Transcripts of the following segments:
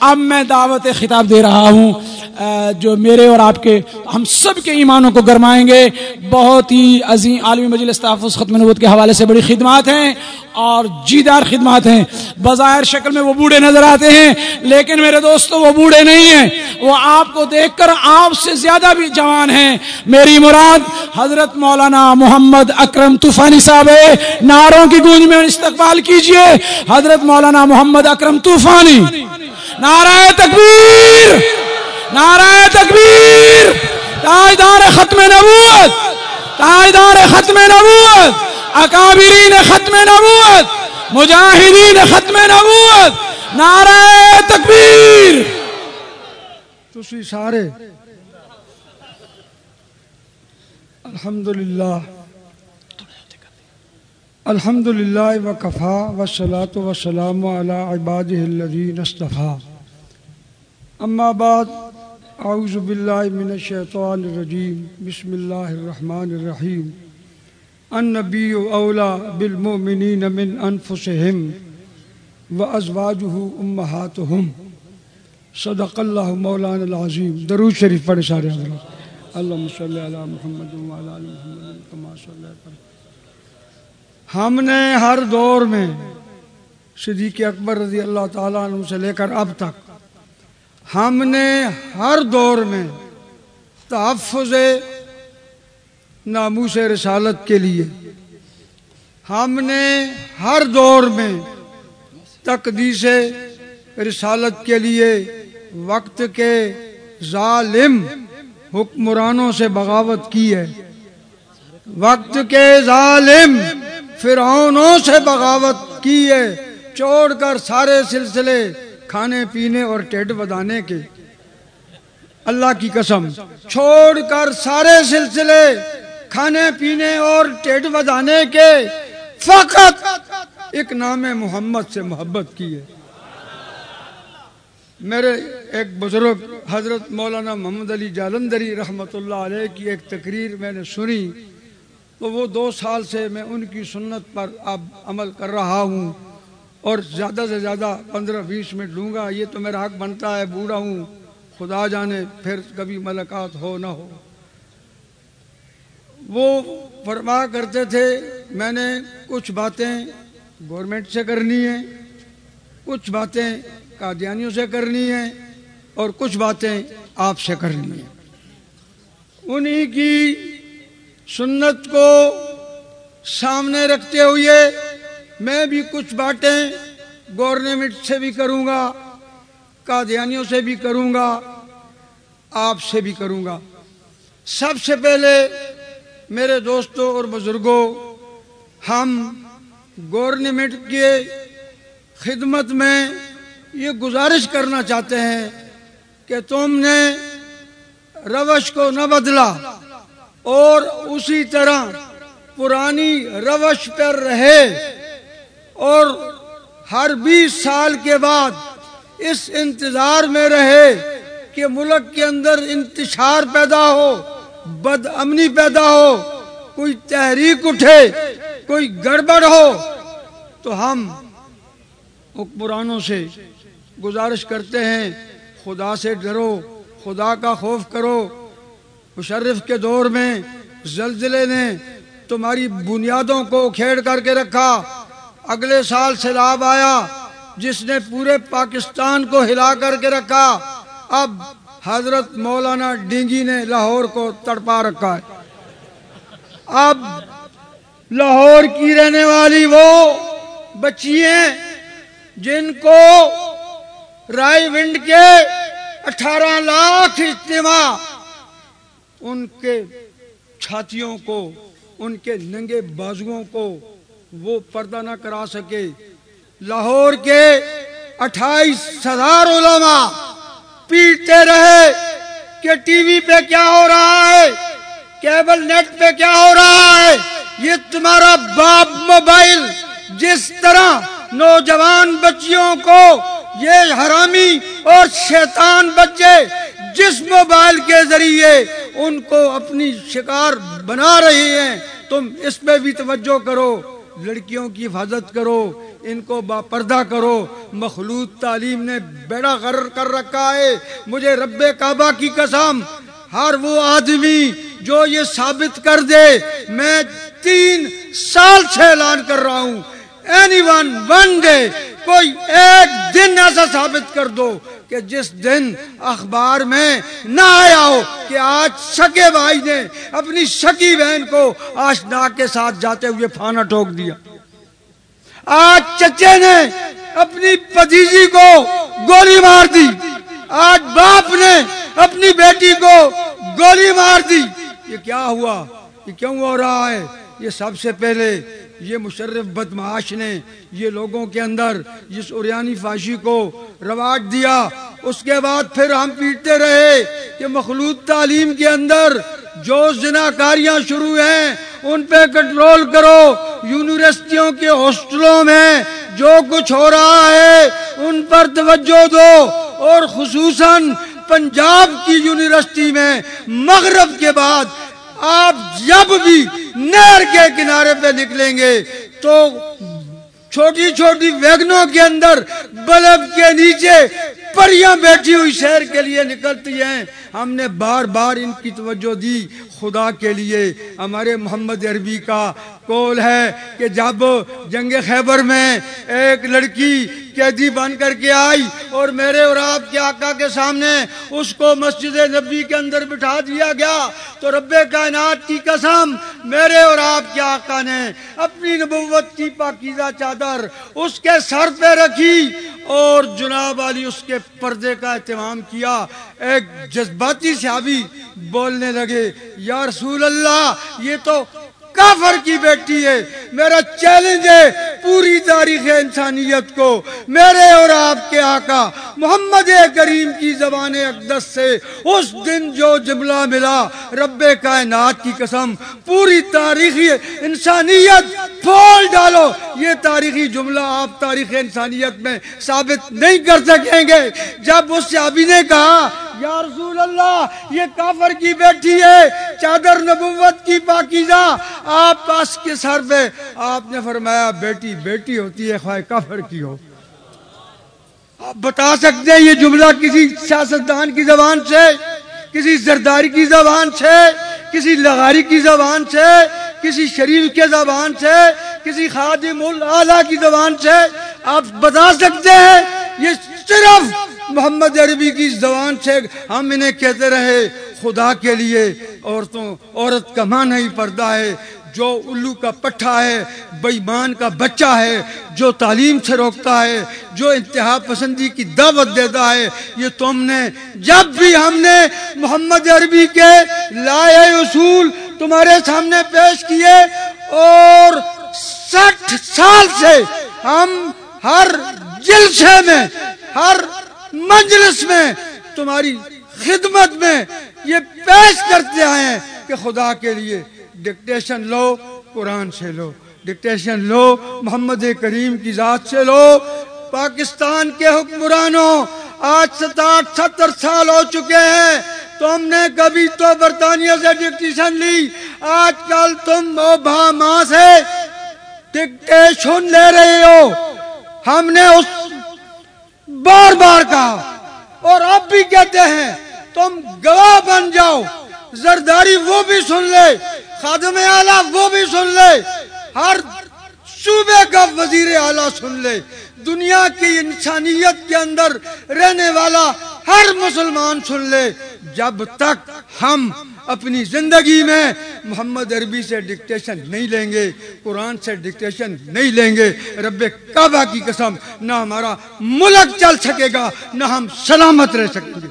اب میں دعوت خطاب دے رہا ہوں۔ جو میرے اور آپ کے، ہم سب کے ایمانوں کو گرمائیں گے۔ بہت ہی عظیم عالمی مجلس تحفظ ختم نبوت کے حوالے سے بڑی خدمات ہیں اور جیدار خدمات ہیں۔ بظاہر شکل میں وہ بوڑھے نظر آتے ہیں، لیکن میرے دوستو، وہ بوڑھے نہیں ہیں۔ وہ آپ کو دیکھ کر آپ سے زیادہ بھی جوان ہیں۔ میری مراد حضرت مولانا محمد اکرم طوفانی صاحب ناروں کی گونج میں استقبال کیجیے۔ حضرت مولانا محمد اکرم طوفانی۔ نعرہ تکبیر! نعرہ تکبیر! تاجدار ختم نبوت! تاجدار ختم نبوت! اکابرین ختم نبوت! مجاہدین ختم نبوت! نعرہ تکبیر! تسی سارے الحمدللہ الحمد للہ وقفا وسلاۃ وسلام علی عباد الذین اصطفیٰ اما بعد، اعوذ باللہ من الشیطان الرجیم، بسم اللہ الرحمن الرحیم۔ النبی اولا بالمؤمنین من انفسهم وازواجہ امہاتہم۔ صدق اللہ مولانا العظیم۔ درود شریف پڑھے سارے حضرات۔ اللہم صلی علی محمد وعلی آل محمد کما صلی اللہ ہم نے ہر دور میں صدیق اکبر رضی اللہ تعالیٰ عنہ سے لے کر اب تک ہم نے ہر دور میں تحفظ ناموس رسالت کے لیے ہم نے ہر دور میں تقدیس رسالت کے لیے وقت کے ظالم حکمرانوں سے بغاوت کی ہے۔ وقت کے ظالم فرعونوں سے بغاوت کی ہے۔ چھوڑ کر سارے سلسلے کھانے پینے اور ٹیڈ بدانے کے۔ اللہ کی قسم، چھوڑ کر سارے سلسلے کھانے پینے اور ٹیڈ بدانے کے فقط ایک نام محمد سے محبت کی ہے۔ میرے ایک بزرگ حضرت مولانا محمد علی جالندری رحمت اللہ علیہ کی ایک تقریر میں نے سنی۔ تو وہ دو سال سے میں ان کی سنت پر اب عمل کر رہا ہوں۔ اور زیادہ سے زیادہ پندرہ بیس منٹ لوں گا، یہ تو میرا حق بنتا ہے، بوڑھا ہوں، خدا جانے پھر کبھی ملاقات ہو نہ ہو۔ وہ فرما کرتے تھے، میں نے کچھ باتیں گورنمنٹ سے کرنی ہیں، کچھ باتیں قادیانیوں سے کرنی ہیں اور کچھ باتیں آپ سے کرنی ہیں۔ انہی کی سنت کو سامنے رکھتے ہوئے میں بھی کچھ باتیں گورنمنٹ سے بھی کروں گا، قادیانیوں سے بھی کروں گا، آپ سے بھی کروں گا۔ سب سے پہلے میرے دوستوں اور بزرگوں، ہم گورنمنٹ کے خدمت میں یہ گزارش کرنا چاہتے ہیں کہ تم نے روش کو نہ بدلا اور اسی طرح پرانی روش پر رہے۔ اور ہر بیس سال کے بعد اس انتظار میں رہے کہ ملک کے اندر انتشار پیدا ہو، بد امنی پیدا ہو، کوئی تحریک اٹھے، کوئی گڑبڑ ہو، تو ہم حکمرانوں سے گزارش کرتے ہیں، خدا سے ڈرو، خدا کا خوف کرو۔ مشرف کے دور میں زلزلے نے تمہاری بنیادوں کو کھیڑ کر کے رکھا۔ اگلے سال سیلاب آیا، جس نے پورے پاکستان کو ہلا کر کے رکھا۔ اب حضرت مولانا ڈینگی نے لاہور کو تڑپا رکھا ہے۔ اب لاہور کی رہنے والی وہ بچی ہیں جن کو رائے ونڈ کے اٹھارہ لاکھ اجتماع ان کے چھاتیوں کو، ان کے ننگے بازوؤں کو وہ پردہ نہ کرا سکے۔ لاہور کے اٹھائیس ہزار علماء پیٹتے رہے کہ ٹی وی پہ کیا ہو رہا ہے، کیبل نیٹ پہ کیا ہو رہا ہے۔ یہ تمہارا باپ موبائل۔ جس طرح نوجوان بچیوں کو یہ حرامی اور شیطان بچے جس موبائل کے ذریعے ان کو اپنی شکار بنا رہی ہیں، تم اس پہ بھی توجہ کرو۔ لڑکیوں کی حفاظت کرو، ان کو با پردہ کرو۔ مخلوط تعلیم نے بیڑا غرر کر رکھا ہے۔ مجھے رب کعبہ کی قسم، ہر وہ آدمی جو یہ ثابت کر دے، میں تین سال سے اعلان کر رہا ہوں۔ اینی ون ون ڈے کوئی ایک دن ایسا ثابت کر دو کہ جس دن اخبار میں نہ آیا ہو کہ آج سکے بھائی نے اپنی سکی بہن کو آشنا کے ساتھ جاتے ہوئے پھانا ٹھوک دیا آج چچے نے اپنی پتیجی کو گولی مار دی آج باپ نے اپنی بیٹی کو گولی مار دی یہ کیا ہوا یہ کیوں ہو رہا ہے یہ سب سے پہلے یہ مشرف بدمعاش نے یہ لوگوں کے اندر جس اوریانی فاشی کو رواج دیا۔ اس کے بعد پھر ہم پیٹتے رہے کہ مخلوط تعلیم کے اندر جو زناکاریاں شروع ہیں، ان پہ کنٹرول کرو۔ یونیورسٹیوں کے ہاسٹلوں میں جو کچھ ہو رہا ہے، ان پر توجہ دو۔ اور خصوصاً پنجاب کی یونیورسٹی میں مغرب کے بعد آپ جب بھی نہر کے کنارے پہ نکلیں گے تو چھوٹی چھوٹی ویگنوں کے اندر بلب کے نیچے پریاں بیٹھی ہوئی شہر کے لیے نکلتی ہیں۔ ہم نے بار بار ان کی توجہ دی۔ خدا کے لیے ہمارے محمد عربی کا کول ہے کہ جب جنگ خیبر میں ایک لڑکی قیدی بن کر کے آئی اور میرے اور آپ کے آقا کے سامنے اس کو مسجد نبی کے اندر بٹھا دیا گیا۔ تو رب کائنات کی قسم، میرے اور آپ کے آقا نے اپنی نبوت کی پاکیزہ چادر اس کے سر پہ رکھی اور جناب علی اس کے پردے کا اہتمام کیا۔ ایک جذباتی صحابی بولنے لگے، یا رسول اللہ، یہ تو کافر کی بیٹی ہے۔ میرا چیلنج ہے پوری تاریخ انسانیت کو۔ میرے اور آپ کے آقا محمد کریم کی زبان اقدس سے اس دن جو جملہ ملا، رب کائنات کی قسم، پوری تاریخی انسانیت پھول ڈالو۔ یہ تاریخی جملہ آپ تاریخ انسانیت میں ثابت نہیں کر سکیں گے۔ جب اس صحابی نے کہا یا رسول اللہ، یہ کافر کی بیٹھی ہے، چادر نبوت کی پاکیزہ، آپ پاس کے سر پہ، آپ نے فرمایا، بیٹی بیٹی ہوتی ہے، خواہ کافر کی ہو۔ آپ بتا سکتے ہیں، یہ جملہ کسی سیاستدان کی زبان سے، کسی زرداری کی زبان سے، کسی لغاری کی زبان سے، کسی شریف کے زبان سے، کسی خادم العلیٰ کی زبان سے، آپ بتا سکتے ہیں، یہ صرف محمد عربی کی زبان سے ہم انہیں کہتے رہے، خدا کے لیے عورتوں، عورت کا ماں نہیں پردہ ہے، جو الو کا پٹھا ہے بیمان کا بچہ ہے، جو تعلیم سے روکتا ہے، جو انتہا پسندی کی دعوت دیتا ہے۔ یہ تم نے، جب بھی ہم نے محمد عربی کے لائے اصول تمہارے سامنے پیش کیے اور سٹھ سال سے ہم ہر جلسے میں، ہر مجلس میں، تمہاری خدمت میں یہ پیش کرتے آئے ہیں کہ خدا کے لیے ڈکٹیشن لو، قرآن سے لو۔ ڈکٹیشن لو، محمد کریم کی ذات سے لو۔ پاکستان کے حکمرانوں، آج ستاٹھ، ستر سال ہو چکے ہیں۔ تم نے کبھی تو برطانیہ سے ڈکٹیشن لی۔ آج کل تم اوباما سے ڈکٹیشن لے رہے ہو۔ ہم نے اس بار بار کہا۔ اور اب بھی کہتے ہیں، تم گواہ بن جاؤ۔ زرداری وہ بھی سن لے، خادم اعلیٰ وہ بھی سن لے۔ ہر صوبے کا وزیر اعلیٰ سن لے۔ دنیا کی انسانیت کے اندر رہنے والا ہر مسلمان سن لے۔ جب تک ہم اپنی زندگی میں محمد عربی سے ڈکٹیشن نہیں لیں گے، قرآن سے ڈکٹیشن نہیں لیں گے۔ رب کعبہ کی قسم، نہ ہمارا ملک چل سکے گا، نہ ہم سلامت رہ سکیں گے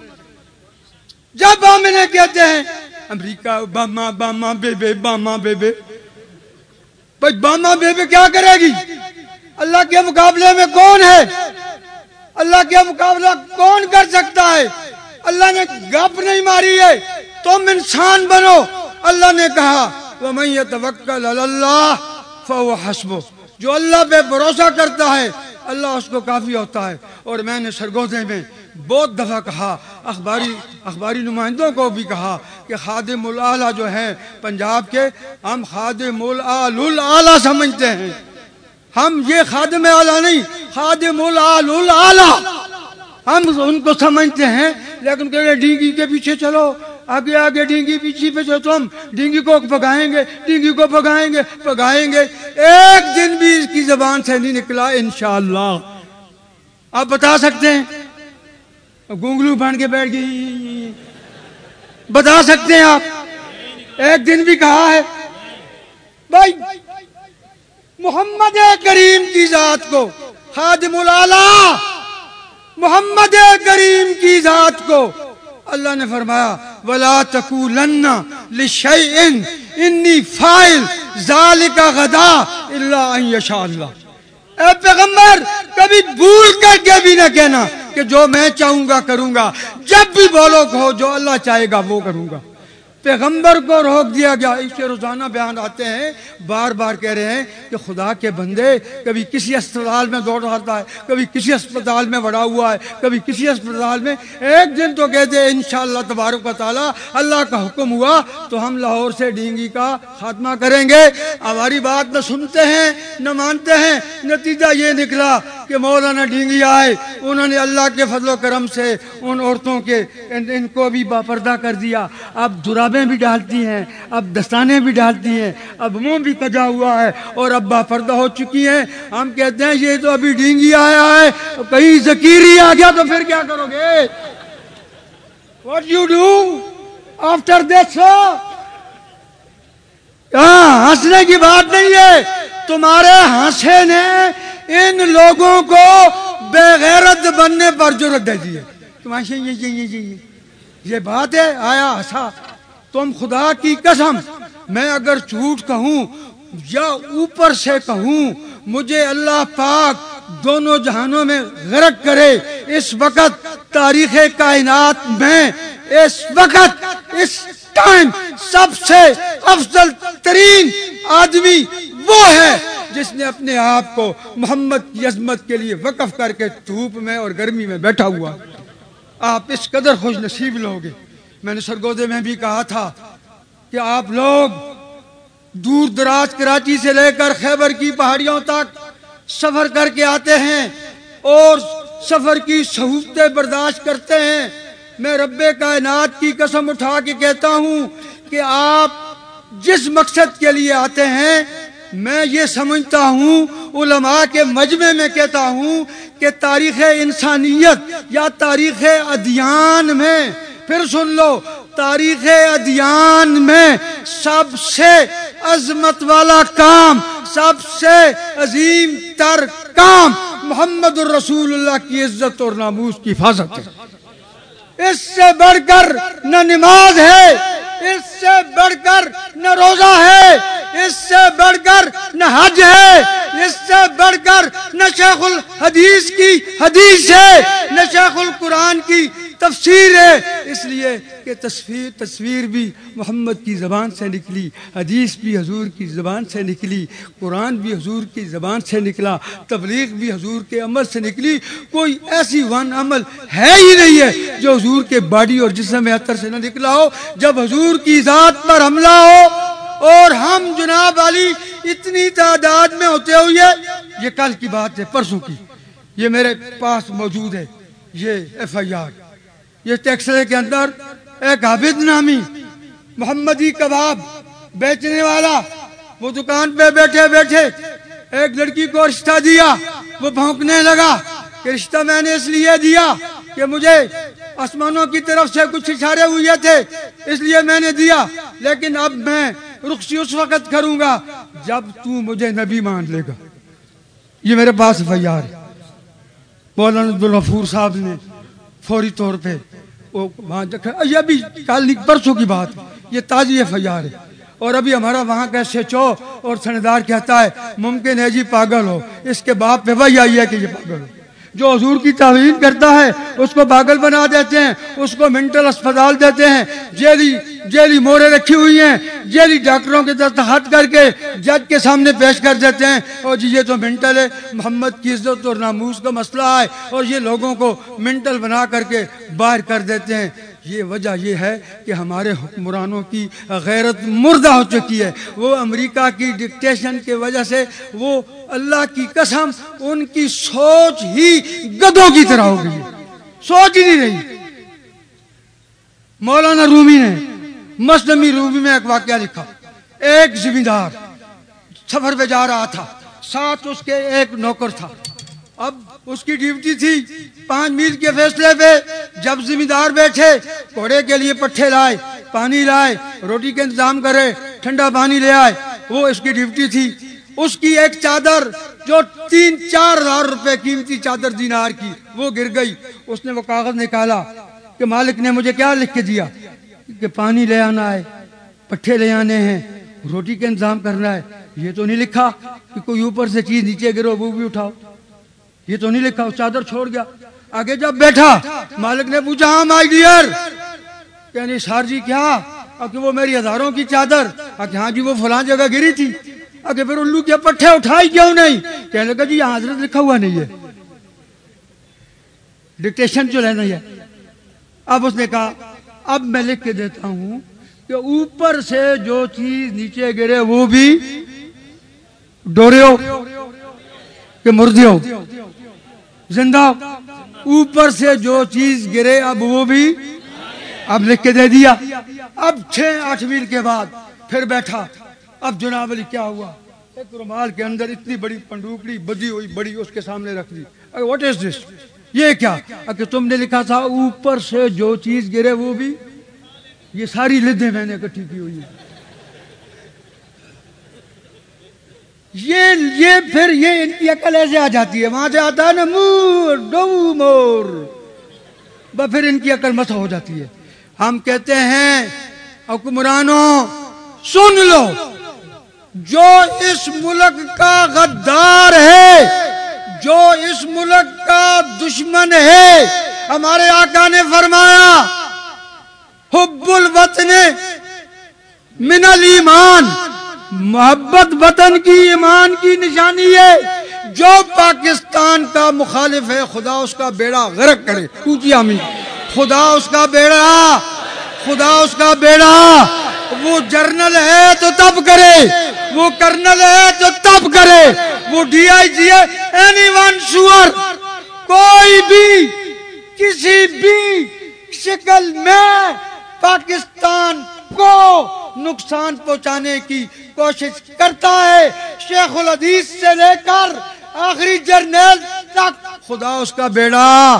جب ہم انہیں کہتے ہیں، امریکہ باما باما بے بے باما بے بے بھائی باما بے بے کیا کرے گی؟ اللہ کے مقابلے میں کون ہے؟ اللہ کے مقابلہ کون کر سکتا ہے؟ اللہ نے گپ نہیں ماری ہے۔ تم انسان بنو۔ اللہ نے کہا، وَمَن يَتَوَكَّلَ اللَّهِ فَهُوَ حَسْبُهُ۔ جو اللہ پہ بھروسہ کرتا ہے، اللہ اس کو کافی ہوتا ہے۔ اور میں نے سرگوزے میں بہت دفعہ کہا، اخباری اخباری نمائندوں کو بھی کہا کہ خادم العلیٰ جو ہیں پنجاب کے، ہم خادم العلیٰ سمجھتے ہیں۔ ہم یہ خادم اعلیٰ نہیں، خادم ہم ان کو سمجھتے ہیں، لیکن کہ ڈینگی کے پیچھے چلو۔ آگے آگے ڈینگی پیچھے پہ چلو تم ڈینگی کو پگائیں گے، ڈینگی کو پگائیں گے پگائیں گے۔ ایک دن بھی اس کی زبان سے نہیں نکلا انشاءاللہ۔ آپ بتا سکتے ہیں؟ گونگلو بن کے بیٹھ گئی۔ بتا سکتے ہیں آپ؟ ایک دن بھی کہا ہے۔ بھائی، محمد کریم کی ذات کو، خادم العلا محمد کریم کی ذات کو اللہ نے فرمایا، ولا تکولن لشیء انی فاعل ذالک غدا الا ان یشاء اللہ اے پیغمبر، کبھی بھول کر کے بھی نہ کہنا کہ جو میں چاہوں گا کروں گا۔ جب بھی بولو، کہو، جو اللہ چاہے گا وہ کروں گا۔ پیغمبر کو روک دیا گیا۔ اس کے روزانہ بیان آتے ہیں۔ بار بار کہہ رہے ہیں کہ خدا کے بندے، کبھی کسی اسپتال میں دوڑ رہتا ہے، کبھی کسی اسپتال میں بڑا ہوا ہے، کبھی کسی اسپتال میں ایک دن تو کہتے ہیں انشاءاللہ تبارک و تعالی اللہ کا حکم ہوا تو ہم لاہور سے ڈینگی کا خاتمہ کریں گے۔ ہماری بات نہ سنتے ہیں، نہ مانتے ہیں۔ نتیجہ یہ نکلا کہ مولانا ڈینگی آئے۔ انہوں نے اللہ کے فضل و کرم سے ان عورتوں کے، ان کو بھی باپردہ کر دیا۔ اب درا کتابیں بھی ڈالتی ہیں، اب دستانے بھی ڈالتی ہیں، اب منہ بھی کجا ہوا ہے اور اب پردہ ہو چکی ہیں۔ ہم کہتے ہیں یہ تو ابھی ڈینگی آیا ہے، کہیں زکیری آ گیا تو پھر کیا کرو گے؟ What you do after this ہاں ہنسنے کی بات نہیں ہے۔ تمہارے ہنسے نے ان لوگوں کو بے غیرت بننے پر ضرورت دے دی ہے جی۔ تمہارے یہ بات ہے، آیا، ہنسا۔ تم خدا کی قسم، میں اگر جھوٹ کہوں یا اوپر سے کہوں، مجھے اللہ پاک دونوں جہانوں میں غرق کرے۔ اس وقت تاریخ کائنات میں، اس وقت، اس ٹائم سب سے افضل ترین آدمی وہ ہے جس نے اپنے آپ کو محمد کی عظمت کے لیے وقف کر کے دھوپ میں اور گرمی میں بیٹھا ہوا۔ آپ اس قدر خوش نصیب لوگے۔ میں نے سرگودے میں بھی کہا تھا کہ آپ لوگ دور دراز کراچی سے لے کر خیبر کی پہاڑیوں تک سفر کر کے آتے ہیں اور سفر کی سہولتیں برداشت کرتے ہیں۔ میں رب کائنات کی قسم اٹھا کے کہتا ہوں کہ آپ جس مقصد کے لیے آتے ہیں، میں یہ سمجھتا ہوں، علماء کے مجمع میں کہتا ہوں کہ تاریخ انسانیت یا تاریخ ادیان میں پھر سن لو، تاریخ ادیان میں سب سے عظمت والا کام، سب سے عظیم تر کام محمد الرسول اللہ کی عزت اور ناموس کی حفاظت ہے۔ اس سے بڑھ کر نہ نماز ہے، اس سے بڑھ کر نہ روزہ ہے، اس سے بڑھ کر نہ حج ہے، اس سے بڑھ کر نہ شیخ الحدیث کی حدیث ہے، نہ شیخ القرآن کی تفسیر ہے۔ اس لیے کہ تصویر تصویر بھی محمد کی زبان سے نکلی، حدیث بھی حضور کی زبان سے نکلی، قرآن بھی حضور کی زبان سے نکلا، تبلیغ بھی حضور کے عمل سے نکلی۔ کوئی ایسی ون عمل ہے ہی نہیں ہے جو حضور کے باڈی اور جسم عطر سے نہ نکلا ہو۔ جب حضور کی ذات پر حملہ ہو اور ہم جناب علی اتنی تعداد میں ہوتے ہوئے، یہ کل کی بات ہے، پرسوں کی، یہ میرے پاس موجود ہے، یہ ایف آئی آر۔ یہ ٹیکسلے کے اندر ایک عابد نامی محمدی کباب بیچنے والا وہ دکان پہ بیٹھے بیٹھے ایک لڑکی کو رشتہ دیا، وہ بھونکنے لگا کہ رشتہ میں نے اس لیے دیا کہ مجھے آسمانوں کی طرف سے کچھ اشارے ہوئے تھے، اس لیے میں نے دیا، لیکن اب میں رخصی اس وقت کروں گا جب تو مجھے نبی مان لے گا۔ یہ میرے پاس فیار مولانا عبدالغفور صاحب نے فوری طور پہ یہ ابھی کال پرسوں کی بات۔ یہ تازی فیار ہے۔ اور ابھی ہمارا وہاں کا سچو اور سندار کہتا ہے، ممکن ہے جی پاگل ہو۔ اس کے باپ پہ وہی آئی ہے کہ یہ پاگل ہو۔ جو حضور کی تعوین کرتا ہے، اس کو پاگل بنا دیتے ہیں، اس کو منٹل اسپتال دیتے ہیں۔ جیلی جیلی مورے رکھی ہوئی ہیں۔ جیلی ڈاکٹروں کے دستخط کر کے جج کے سامنے پیش کر دیتے ہیں۔ اور جی یہ تو منٹل ہے۔ محمد کی عزت اور ناموس کا مسئلہ ہے۔ اور یہ لوگوں کو منٹل بنا کر کے باہر کر دیتے ہیں۔ یہ وجہ یہ ہے کہ ہمارے حکمرانوں کی غیرت مردہ ہو چکی ہے۔ وہ امریکہ کی ڈکٹیشن کی وجہ سے وہ اللہ کی قسم ان کی سوچ ہی گدوں کی طرح ہو گئی سوچ ہی نہیں رہی۔ مولانا رومی نے مسلمی رومی میں ایک واقعہ لکھا۔ ایک زمیندار سفر پہ جا رہا تھا۔ ساتھ اس کے ایک نوکر تھا۔ اب اس کی ڈیوٹی تھی پانچ میل کے فیصلے پہ۔ جب ذمہ دار بیٹھے، گھوڑے کے لیے پٹھے لائے، پانی لائے، روٹی کے انتظام کرے، ٹھنڈا پانی لے آئے، وہ اس کی ڈیوٹی تھی۔ اس کی ایک چادر جو تین چار ہزار روپے قیمتی چادر دینار کی، وہ گر گئی۔ اس نے وہ کاغذ نکالا کہ مالک نے مجھے کیا لکھ کے دیا؟ کہ پانی لے آنا ہے، پٹھے لے آنے ہیں، روٹی کا انتظام کرنا ہے۔ یہ تو نہیں لکھا کہ کوئی اوپر سے چیز نیچے گرو، وہ بھی اٹھاؤ۔ یہ تو نہیں لکھا چادر چھوڑ گیا۔ آگے جب بیٹھا، مالک نے پوچھا ہاں مائی ڈیئر۔ یعنی سار جی کیا؟ کہ وہ میری ہزاروں کی چادر۔ ہاں جی وہ فلان جگہ گری تھی۔ اگر پھر الو کے پٹھے اٹھائی، کیوں نہیں؟ کہنے لگا جی یہاں حضرت لکھا ہوا نہیں ہے۔ ڈکٹیشن جو لینا ہے۔ اب اس نے کہا اب میں لکھ کے دیتا ہوں کہ اوپر سے جو چیز نیچے گرے وہ بھی ڈورے ہو کہ مردی ہو زندہ۔ اوپر سے جو چیز گرے اب وہ بھی اب لکھ کے دے دیا۔ اب چھ آٹھ میل کے بعد پھر بیٹھا۔ اب جناب علی کیا ہوا؟ ایک رومال کے اندر اتنی بڑی پنڈوکڑی بدی ہوئی، بڑی اس کے سامنے رکھ دی۔ واٹ از دس یہ کیا؟ کہ تم نے لکھا تھا اوپر سے جو چیز گرے وہ بھی یہ ساری لدیں میں نے اکٹھی کی ہوئی یہ یہ پھر یہ ان کی عقل ایسے آ جاتی ہے۔ وہاں سے آتا ہے نا مور ڈو مور۔ پھر ان کی عقل مت ہو جاتی ہے۔ ہم کہتے ہیں، حکمرانوں، سن لو۔ جو اس ملک کا غدار ہے، جو اس ملک کا دشمن ہے۔ ہمارے آقا نے فرمایا حب الوطن من الایمان محبت وطن کی ایمان کی نشانی ہے۔ جو پاکستان کا مخالف ہے، خدا اس کا بیڑا غرق کرے۔ اونچی آمین۔ خدا اس کا بیڑا، خدا اس کا بیڑا۔ وہ جرنل ہے تو تب کرے۔ وہ کرنل ہے تو تب کرے۔ وہ ڈی آئی جی ہے اینی ون شور کوئی بھی کسی بھی شکل میں پاکستان کو نقصان پہنچانے کی کوشش کرتا ہے۔ شیخ الحدیث سے لے کر آخری جرنیل تک۔ خدا اس کا بیڑا۔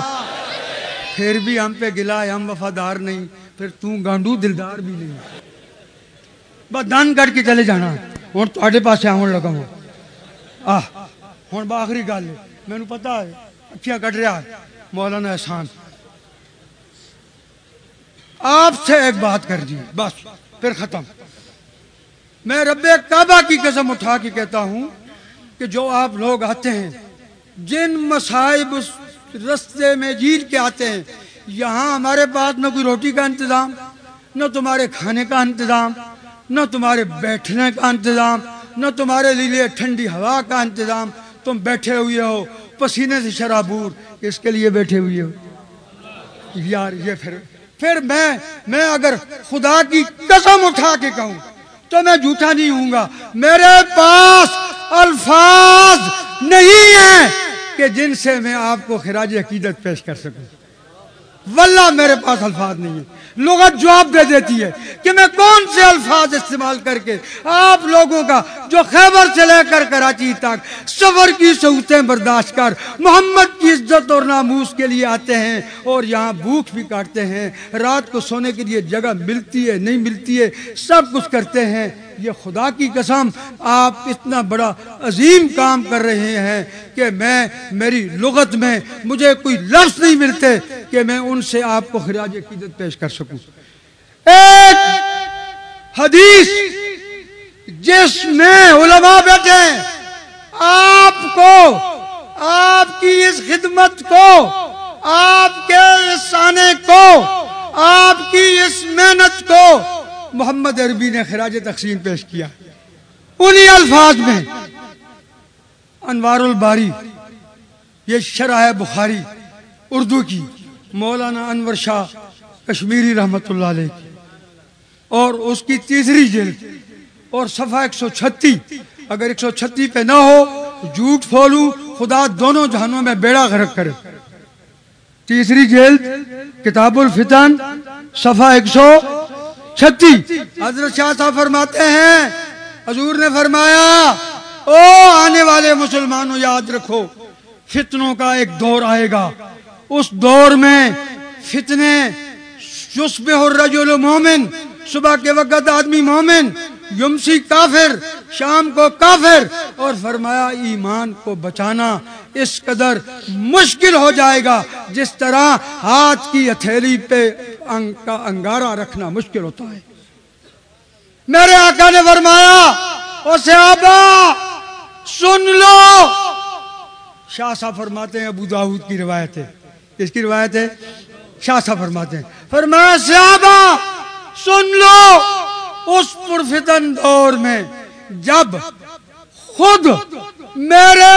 پھر بھی ہم پہ گلا ہے، ہم وفادار نہیں۔ پھر تو گانڈو دلدار بھی نہیں۔ بس دن کٹ کے چلے جانا۔ ہوں تے پاس آن لگا ہوں۔ آہ، ہوں باخری گل ہے۔ مینو پتا ہے۔ اچھا کٹ رہا ہے؟ مولانا احسان۔ آپ سے ایک بات کر دی۔ بس، پھر ختم۔ میں رب کعبہ کی قسم اٹھا کے کہتا ہوں کہ جو آپ لوگ آتے ہیں، جن مصائب رستے میں جیل کے آتے ہیں، یہاں ہمارے پاس نہ کوئی روٹی کا انتظام، نہ تمہارے کھانے کا انتظام، نہ تمہارے بیٹھنے کا انتظام، نہ تمہارے لیے ٹھنڈی ہوا کا انتظام۔ تم بیٹھے ہوئے ہو پسینے سے شرابور اس کے لیے بیٹھے ہوئے ہو۔ یار، یہ پھر پھر میں میں اگر خدا کی قسم اٹھا کے کہوں تو میں جھوٹا نہیں ہوں گا۔ میرے پاس الفاظ نہیں ہیں کہ جن سے میں آپ کو خراج عقیدت پیش کر سکوں۔ واللہ میرے پاس الفاظ نہیں ہے لغت جواب دے دیتی ہے کہ میں کون سے الفاظ استعمال کر کے آپ لوگوں کا جو خیبر سے لے کر کراچی تک سفر کی سہولتیں برداشت کر محمد کی عزت اور ناموس کے لیے آتے ہیں اور یہاں بھوک بھی کاٹتے ہیں رات کو سونے کے لیے جگہ ملتی ہے نہیں ملتی ہے سب کچھ کرتے ہیں یہ خدا کی قسم، آپ اتنا بڑا عظیم کام کر رہے ہیں کہ میں، میری لغت میں مجھے کوئی لفظ نہیں ملتے کہ میں ان سے آپ کو خراج عقیدت پیش کر سکوں۔ ایک حدیث جس میں علماء بیٹھے ہیں، آپ کو، آپ کی اس خدمت کو، آپ کے اس آنے کو، آپ کی اس محنت کو محمد عربی نے خراج تقسیم پیش کیا۔ انہی الفاظ میں انوار الباری، یہ شرح بخاری اردو کی، مولانا انور شاہ کشمیری رحمت اللہ علیہ کی۔ اور اس کی تیسری جلد، اور صفحہ ایک سو چھتی، اگر ایک سو چھتی پہ نہ ہو، جھوٹ پھولوں خدا دونوں جہانوں میں بیڑا غرق کرے۔ تیسری جلد، کتاب الفتن، صفحہ ایک سو چھتی۔ حضرت شاہ صاحب فرماتے ہیں، حضور نے فرمایا، او آنے والے مسلمانوں، یاد رکھو، فتنوں کا ایک دور آئے گا۔ اس دور میں فتنے، یصبح الرجل مومن، صبح کے وقت آدمی مومن یمسی کافر، شام کو کافر، اور فرمایا ایمان کو بچانا اس قدر مشکل ہو جائے گا جس طرح ہاتھ کی ہتھیلی پہ انگ کا انگارہ رکھنا مشکل ہوتا ہے۔ میرے آقا نے فرمایا او صحابہ سن لو۔ شاہ صاحب فرماتے ہیں، ابو داود کی روایت ہے۔ اس کی روایت ہے؟ شاہ صاحب فرماتے ہیں۔ فرمایا صحابہ سن لو۔ اس پرفتن دور میں جب خود میرے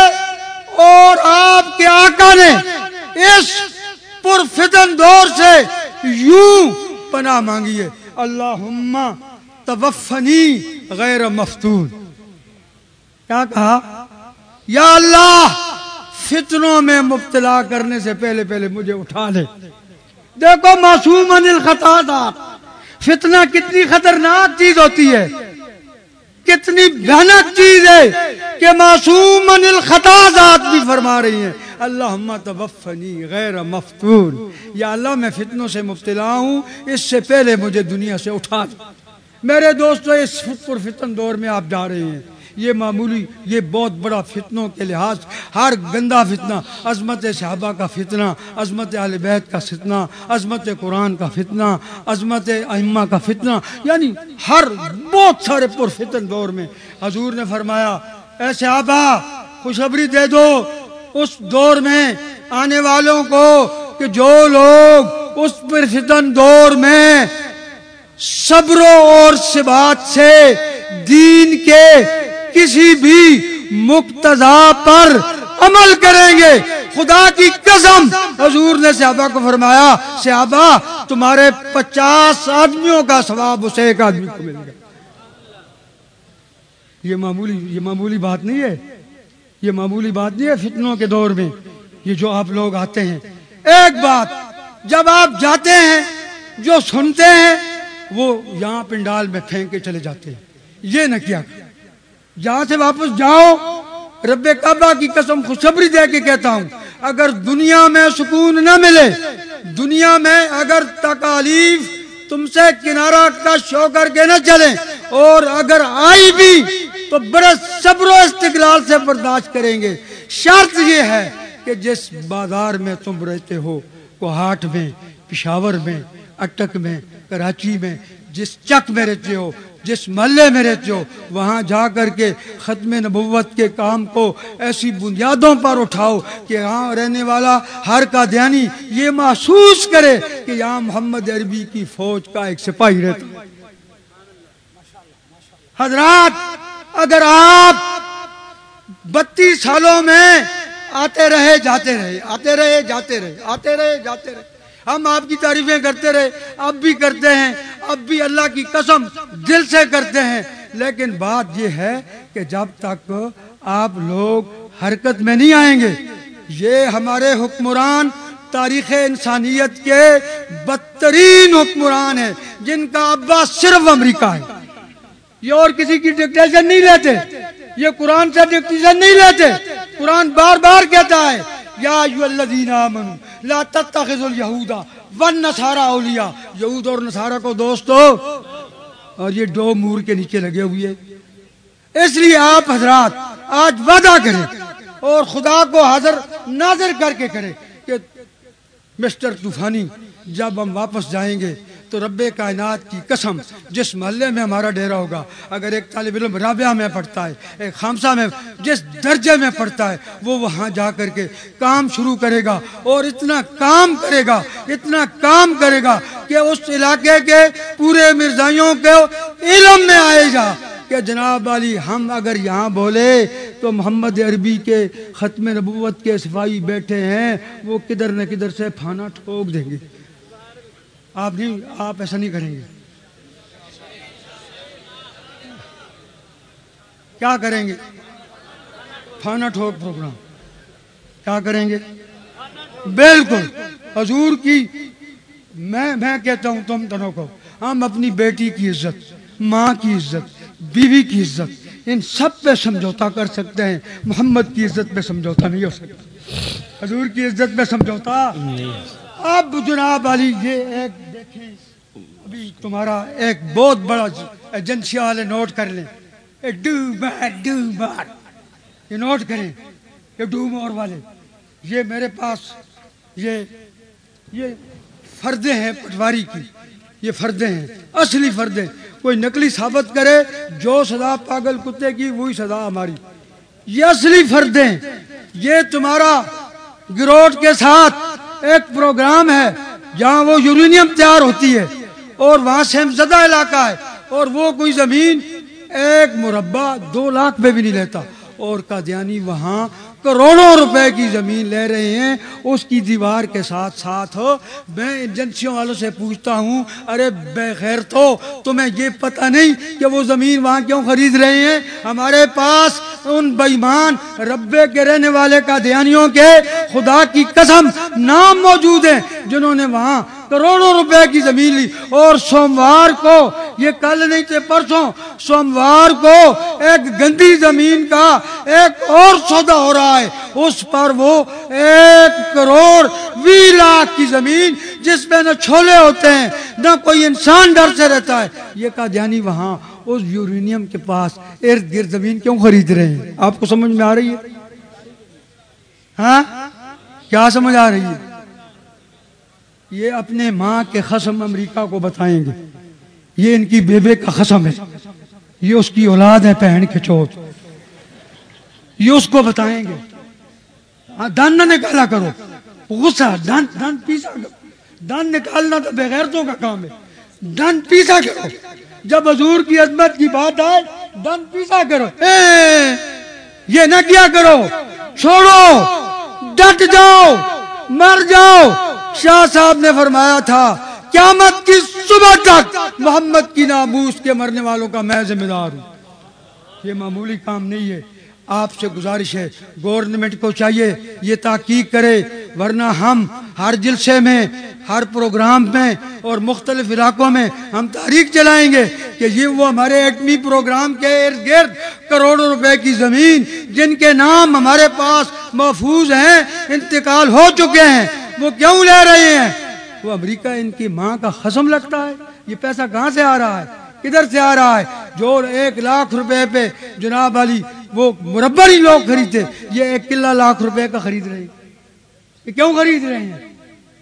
اور آپ کے آقا نے اس پرفتن دور سے یوں پناہ مانگی ہے، اللہم توفنی غیر مفتون کیا کہا؟ یا اللہ، فتنوں میں مبتلا کرنے سے پہلے پہلے مجھے اٹھا لے دیکھو معصوم عن الخطا فتنہ کتنی خطرناک چیز ہوتی ہے، کتنی بھیانک چیز ہے کہ معصوم من الخطا ذات بھی فرما رہی ہیں۔ اللہم توفنی غیر مفتون۔ یا اللہ، میں فتنوں سے مبتلا ہوں، اس سے پہلے مجھے دنیا سے اٹھا دے میرے دوستو، اس پر فتن دور میں آپ جا رہے ہیں۔ یہ معمولی، یہ بہت بڑا فتنوں کے لحاظ، ہر گندا فتنہ، عظمت صحابہ کا فتنہ، عظمت اہل بیت کا فتنہ، عظمت قرآن کا فتنہ، عظمت ائمہ کا فتنہ یعنی ہر بہت سارے پر فتن دور میں۔ حضور نے فرمایا، اے صحابہ، خوشخبری دے دو۔ اس دور میں آنے والوں کو کہ جو لوگ اس پر فتن دور میں صبروں اور سبات سے دین کے کسی بھی مقتضا پر عمل کریں گے۔ خدا کی قسم، حضور نے صحابہ کو فرمایا، صحابہ، تمہارے پچاس آدمیوں کا ثواب اسے ایک آدمی کو ملے گا۔ یہ معمولی یہ معمولی بات نہیں ہے۔ یہ معمولی بات نہیں ہے فتنوں کے دور میں۔ یہ جو آپ لوگ آتے ہیں۔ ایک بات، جب آپ جاتے ہیں، جو سنتے ہیں، وہ یہاں پنڈال میں پھینک کے چلے جاتے ہیں۔ یہ نہ کیا۔ جہاں سے واپس جاؤ، رب کعبہ کی قسم خوشبری دے کے کہتا ہوں، اگر دنیا میں سکون نہ ملے، دنیا میں اگر تکالیف تم سے کنارہ کا شو کر کے نہ چلے، اور اگر آئی بھی تو بڑے صبر و استقلال سے برداشت کریں گے۔ شرط یہ ہے کہ جس بازار میں تم رہتے ہو، کوہاٹ میں، پشاور میں، اٹک میں، کراچی میں، جس چک میں رہتے ہو جس محلے میں رہتے ہو، وہاں جا کر کے ختم نبوت کے کام کو ایسی بنیادوں پر اٹھاؤ کہ یہاں رہنے والا ہر کا دھیانی یہ محسوس کرے کہ یہاں محمد عربی کی فوج کا ایک سپاہی رہتا حضرات، اگر آپ بتیس سالوں میں آتے رہے، جاتے رہے، آتے رہے، جاتے رہے، آتے رہے، جاتے رہے۔ ہم آپ کی تعریفیں کرتے رہے، اب بھی کرتے ہیں، اب بھی اللہ کی قسم دل سے کرتے ہیں۔ لیکن بات یہ ہے کہ جب تک آپ لوگ حرکت میں نہیں آئیں گے، یہ ہمارے حکمران تاریخ انسانیت کے بدترین حکمران ہیں، جن کا ابا صرف امریکہ ہے۔ یہ اور کسی کی ڈکٹیشن نہیں لیتے، یہ قرآن سے ڈکٹیشن نہیں لیتے۔ قرآن بار بار کہتا ہے یا ایو الذین آمنوا، لا تتخذوا اليهود والنصارى اولیاء۔ یہود اور نصارہ کو دوستو اور یہ دو مور کے نیچے لگے ہوئے۔ اس لیے آپ حضرات آج وعدہ کریں اور خدا کو حاضر ناظر کر کے کریں کہ مسٹر طوفانی جب ہم واپس جائیں گے تو رب کائنات کی قسم، جس محلے میں ہمارا ڈیرا ہوگا، اگر ایک طالب علم رابعہ میں پڑھتا ہے، ایک خامسہ میں، جس درجے میں پڑھتا ہے، وہ وہاں جا کر کے کام شروع کرے گا اور اتنا کام کرے گا، اتنا کام کرے گا کہ اس علاقے کے پورے مرزائیوں کے علم میں آئے گا کہ جناب علی، ہم اگر یہاں بولے تو محمد عربی کے ختم نبوت کے صفائی بیٹھے ہیں، وہ کدھر نہ کدھر سے پھانا ٹھوک دیں گے۔ آپ نہیں آپ ایسا نہیں کریں گے۔ کیا کریں گے؟ تھانہ ٹھوک پروگرام۔ کیا کریں گے؟ بالکل۔ حضور کی میں میں کہتا ہوں تم دونوں کو ہم اپنی بیٹی کی عزت ماں کی عزت بیوی کی عزت ان سب پہ سمجھوتا کر سکتے ہیں۔ محمد کی عزت پہ سمجھوتا نہیں ہو سکتا۔ حضور کی عزت پہ سمجھوتا۔ اب جناب علی یہ ایک دیکھیں ابھی تمہارا ایک بہت بڑا ایجنسی والے نوٹ کر لیں۔ یہ نوٹ کریں، یہ ڈو مور والے۔ یہ میرے پاس، یہ یہ فردے ہیں پٹواری کی۔ یہ فردے ہیں، اصلی فردے کوئی نقلی ثابت کرے، جو سزا پاگل کتے کی، وہی سزا ہماری۔ یہ اصلی فردے ہیں یہ تمہارا گروٹ کے ساتھ ایک پروگرام ہے۔ جہاں وہ یورینیم تیار ہوتی ہے اور وہاں سے زدہ علاقہ ہے اور وہ کوئی زمین ایک مربع دو لاکھ میں بھی نہیں لیتا اور قادیانی وہاں کروڑوں روپے کی زمین لے رہے ہیں، اس کی دیوار کے ساتھ ساتھ میں ایجنسیوں والوں سے پوچھتا ہوں، ارے بے خیر تو، تمہیں یہ پتہ نہیں کہ وہ زمین وہاں کیوں خرید رہے ہیں؟ ہمارے پاس ان بےمان ربے کے رہنے والے کا دیانیوں کے خدا کی قسم نام موجود ہیں، جنہوں نے وہاں کروڑوں روپے کی زمین لی۔ اور سوموار کو، یہ کل نہیں تھے، پرسوں۔ سوموار کو ایک گندی زمین کا ایک اور سودا ہو رہا ہے۔ اس پر وہ ایک کروڑ وی لاکھ کی زمین جس میں نہ چھولے ہوتے ہیں، نہ کوئی انسان ڈر سے رہتا ہے۔ یہ کا جانی وہاں اس یورینیم کے پاس ارد گرد زمین کیوں خرید رہے ہیں؟ آپ کو سمجھ میں آ رہی ہے؟ ہاں؟ کیا سمجھ آ رہی ہے؟ یہ اپنے ماں کے خسم امریکہ کو بتائیں گے۔ یہ ان کی بیبے کا خسم ہے۔ یہ اس کی اولاد ہے پہن کے چوت یہ اس کو بتائیں گے۔ ہاں، دن نہ نکالا کرو۔ غصہ دن دن پیسا کرو دن نکالنا تو بغیرتوں کا کام ہے۔ دن پیسا کرو۔ جب حضور کی عظمت کی بات آئے دن پیسا کرو۔ اے یہ نہ کیا کرو۔ چھوڑو۔ ڈٹ جاؤ۔ مر جاؤ۔ شاہ صاحب نے فرمایا تھا، قیامت کی صبح تک محمد کی ناموس کے مرنے والوں کا میں ذمہ دار ہوں۔ یہ معمولی کام نہیں ہے۔ آپ سے گزارش ہے گورنمنٹ کو چاہیے یہ تحقیق کرے، ورنہ ہم ہر جلسے میں، ہر پروگرام میں اور مختلف علاقوں میں ہم تاریخ چلائیں گے کہ یہ وہ ہمارے ایٹمی پروگرام کے ارد گرد کروڑوں روپے کی زمین جن کے نام ہمارے پاس محفوظ ہیں، انتقال ہو چکے ہیں۔ وہ کیوں لے رہے ہیں؟ وہ امریکہ ان کی ماں کا خسم لگتا ہے۔ یہ پیسہ کہاں سے آ رہا ہے؟ کدھر سے آ رہا ہے؟ جو ایک لاکھ روپے پہ جناب علی وہ مربع ہی لوگ خریدتے۔ یہ ایک قلعہ لاکھ روپے کا خرید رہے یہ کیوں خرید رہے ہیں؟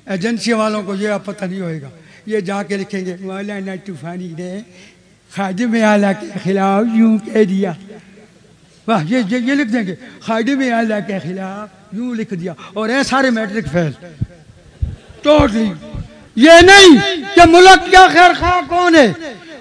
ایجنسی والوں کو یہ پتہ نہیں ہوئے گا۔ یہ جا کے لکھیں گے، مولانا طوفانی نے خادم اعلیٰ کے خلاف یوں کہہ دیا۔ واہ، یہ یہ لکھ دیں گے۔ خادم اعلیٰ کے خلاف، یوں لکھ دیا۔ اور اے سارے میٹرک فیل، ٹوٹلی۔ یہ نہیں کہ ملک کا خیر خواہ کون ہے۔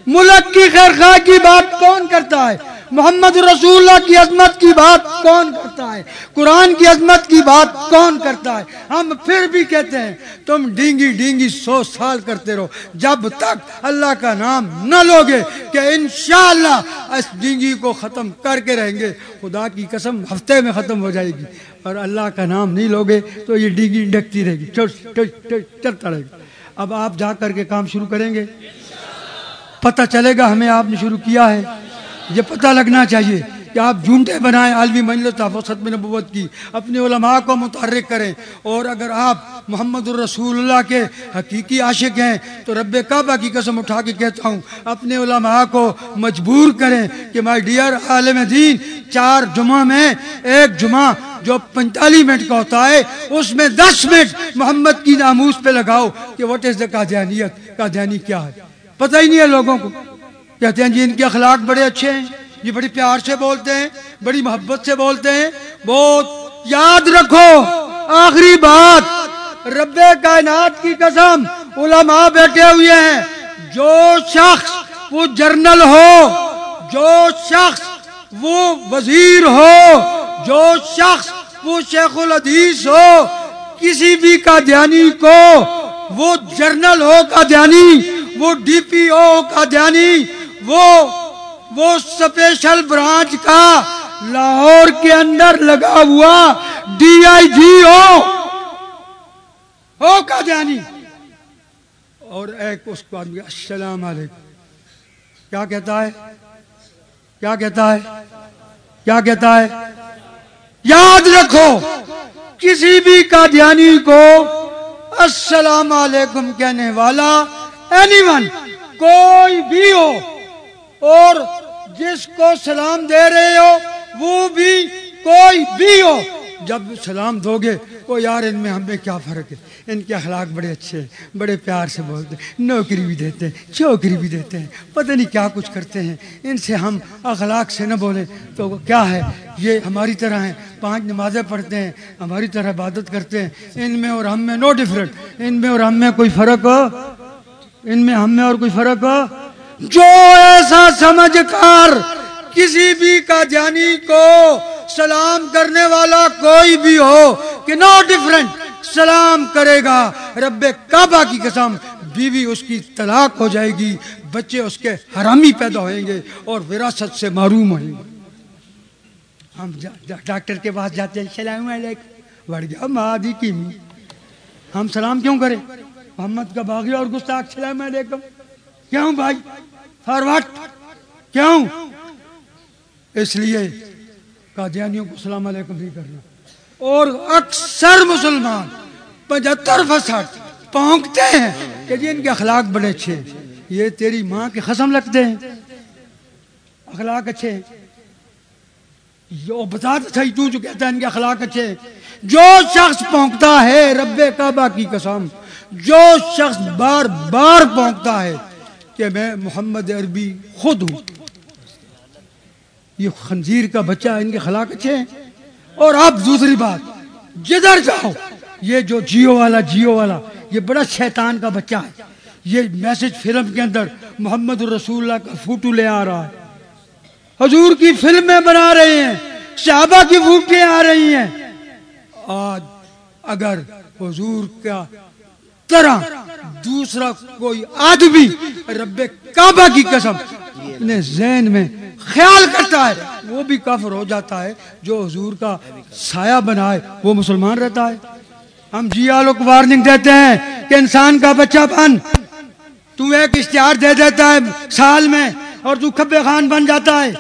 ملک کی خیر خواہ کی بات کون کرتا ہے؟ محمد رسول اللہ کی عظمت کی بات کون کرتا ہے؟ قرآن کی عظمت کی بات کون کرتا ہے؟ ہم پھر بھی کہتے ہیں، تم ڈینگی ڈینگی سو سال کرتے رہو، جب تک اللہ کا نام نہ لوگے کہ انشاءاللہ اس ڈینگی کو ختم کر کے رہیں گے۔ خدا کی قسم، ہفتے میں ختم ہو جائے گی۔ اور اللہ کا نام نہیں لوگے تو یہ ڈینگی ڈکتی رہے گی۔ چلتا رہے گا اب آپ جا کر کے کام شروع کریں گے۔ پتہ چلے گا ہمیں آپ نے شروع کیا ہے۔ یہ پتہ لگنا چاہیے کہ آپ جھونٹے بنائیں عالمی مجلس تحفظ نبوت کی، اپنے علماء کو متحرک کریں۔ اور اگر آپ محمد الرسول اللہ کے حقیقی عاشق ہیں، تو رب کعبہ کی قسم اٹھا کے کہتا ہوں، اپنے علماء کو مجبور کریں کہ مائی ڈیئر عالم دین، چار جمعہ میں، ایک جمعہ جو پینتالیس منٹ کا ہوتا ہے، اس میں دس منٹ محمد کی ناموس پہ لگاؤ کہ واٹ از دا قادیانیت؟ قادیانی کیا ہے؟ پتہ ہی نہیں ہے لوگوں کو۔ کہتے ہیں جی ان کے اخلاق بڑے اچھے ہیں، یہ بڑی پیار سے بولتے ہیں، بڑی محبت سے بولتے ہیں۔ بہت یاد رکھو، آخری بات، رب کائنات کی قسم، علماء بیٹھے ہوئے ہیں۔ جو شخص وہ جرنل ہو، جو شخص وہ وزیر ہو، جو شخص وہ شیخ الحدیث ہو، کسی بھی کا دھیانی کو، وہ جرنل ہو کا وہ ڈی پی او کا وہ وہ سپیشل برانچ کا لاہور کے اندر لگا ہوا ڈی آئی جی ہو۔ ہو کا دھیانی اور ایک اس کو آدمی، السلام علیکم۔ کیا کہتا ہے؟ کیا کہتا ہے؟ کیا کہتا ہے؟ یاد رکھو، کسی بھی قادیانی کو السلام علیکم کہنے والا اینی ون کوئی بھی ہو اور جس کو سلام دے رہے ہو، وہ بھی کوئی بھی ہو۔ جب سلام دو گے، وہ یار، ان میں ہمیں کیا فرق ہے؟ ان کے اخلاق بڑے اچھے ہیں، بڑے پیار سے بولتے ہیں، نوکری بھی دیتے ہیں، چوکری بھی دیتے ہیں، پتہ نہیں کیا کچھ کرتے ہیں۔ ان سے ہم اخلاق سے نہ بولیں تو کیا ہے؟ یہ ہماری طرح ہیں۔ پانچ نمازیں پڑھتے ہیں، ہماری طرح عبادت کرتے ہیں۔ ان میں اور ہم میں نو ڈفرنٹ ان میں اور ہم میں کوئی فرق ہو؟ ان میں ہم میں اور کوئی فرق ہو؟ جو ایسا سمجھ کر کسی بھی کا جانی کو سلام کرنے والا کوئی بھی ہو کہ نو ڈفرنٹ سلام کرے گا، رب کعبہ کی قسم، بیوی بی اس کی طلاق ہو جائے گی، بچے اس کے حرامی پیدا ہوئیں گے اور وراثت سے معروم ہوئیں گے۔ ہم ڈاکٹر کے پاس جاتے ہیں سلام علیکم۔ بڑھ گیا مادی کی ہم سلام کیوں کریں؟ محمد کا باغی اور گستاخ سلام علیکم۔ کیوں بھائی؟ فارورڈ کیوں؟ اس لیے قادیانیوں کو سلام علیکم نہیں کرنا۔ اور اکثر مسلمان پچہتر فسٹ پونکتے ہیں کہ جی ان کے اخلاق بڑے اچھے ہیں۔ یہ تیری ماں کے خسم لگتے ہیں۔ اخلاق اچھے ہیں۔ جو بتا صحیح تو جو کہتا ہے ان کے اخلاق اچھے ہیں۔ جو شخص پونکتا ہے رب کعبہ کی قسم، جو شخص بار بار پونکتا ہے کہ میں محمد عربی خود ہوں۔ یہ خنزیر کا بچہ ان کے خلاق اچھے ہیں۔ اور اب دوسری بات، جدھر جاؤ، یہ جو جیو والا جیو والا، یہ بڑا شیطان کا بچہ ہے۔ یہ میسج فلم کے اندر محمد الرسول اللہ کا فوٹو لے آ رہا ہے۔ حضور کی فلمیں بنا رہے ہیں صحابہ کی فوٹیں آ رہی ہیں۔ آج اگر حضور کا طرح دوسرا کوئی آدمی رب کعبہ کی قسم اپنے ذہن میں خیال کرتا ہے، وہ بھی کافر ہو جاتا ہے، جو حضور کا سایہ بنائے، وہ مسلمان رہتا ہے۔ ہم جی آلو کو وارننگ دیتے ہیں کہ انسان کا بچہ بن، تو ایک اشتہار دے دیتا ہے سال میں اور تو کھبے خان بن جاتا ہے۔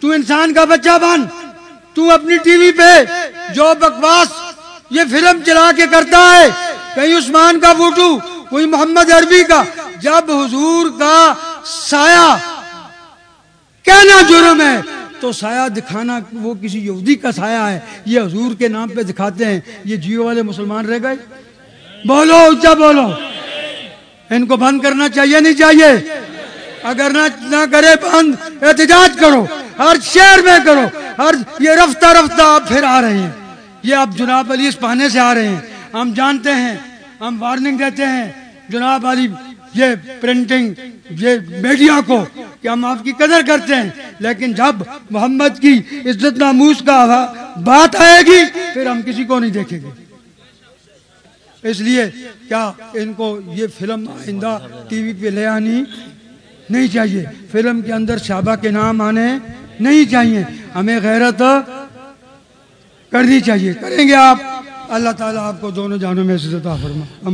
تو انسان کا بچہ بن، تو اپنی ٹی وی پہ جو بکواس یہ فلم چلا کے کرتا ہے، کہیں عثمان کا فوٹو کوئی محمد عربی کا، جب حضور کا سایہ کہنا جرم ہے، تو سایہ دکھانا وہ کسی یہودی کا سایہ ہے، یہ حضور کے نام پہ دکھاتے ہیں، یہ جیو والے مسلمان رہ گئے؟ بولو اچھا بولو۔ ان کو بند کرنا چاہیے، نہیں چاہیے۔ اگر نہ نہ کرے بند، احتجاج کرو۔ ہر شہر میں کرو۔ ہر، یہ رفتہ رفتہ آپ پھر آ رہے ہیں۔ یہ اب جناب علی اس پانے سے آ رہے ہیں۔ ہم جانتے ہیں۔ ہم وارننگ دیتے ہیں۔ جناب علی، یہ پرنٹنگ یہ میڈیا کو کہ ہم آپ کی قدر کرتے ہیں۔ لیکن جب محمد کی عزت ناموس کا بات آئے گی، پھر ہم کسی کو نہیں دیکھیں گے۔ اس لیے کیا ان کو یہ فلم آئندہ ٹی وی پہ لے آنی نہیں چاہیے؟ فلم کے اندر شہبہ کے نام آنے نہیں چاہیے۔ ہمیں غیرت کرنی چاہیے۔ کریں گے آپ؟ اللہ تعالیٰ آپ کو دونوں جانوں میں سے فرما۔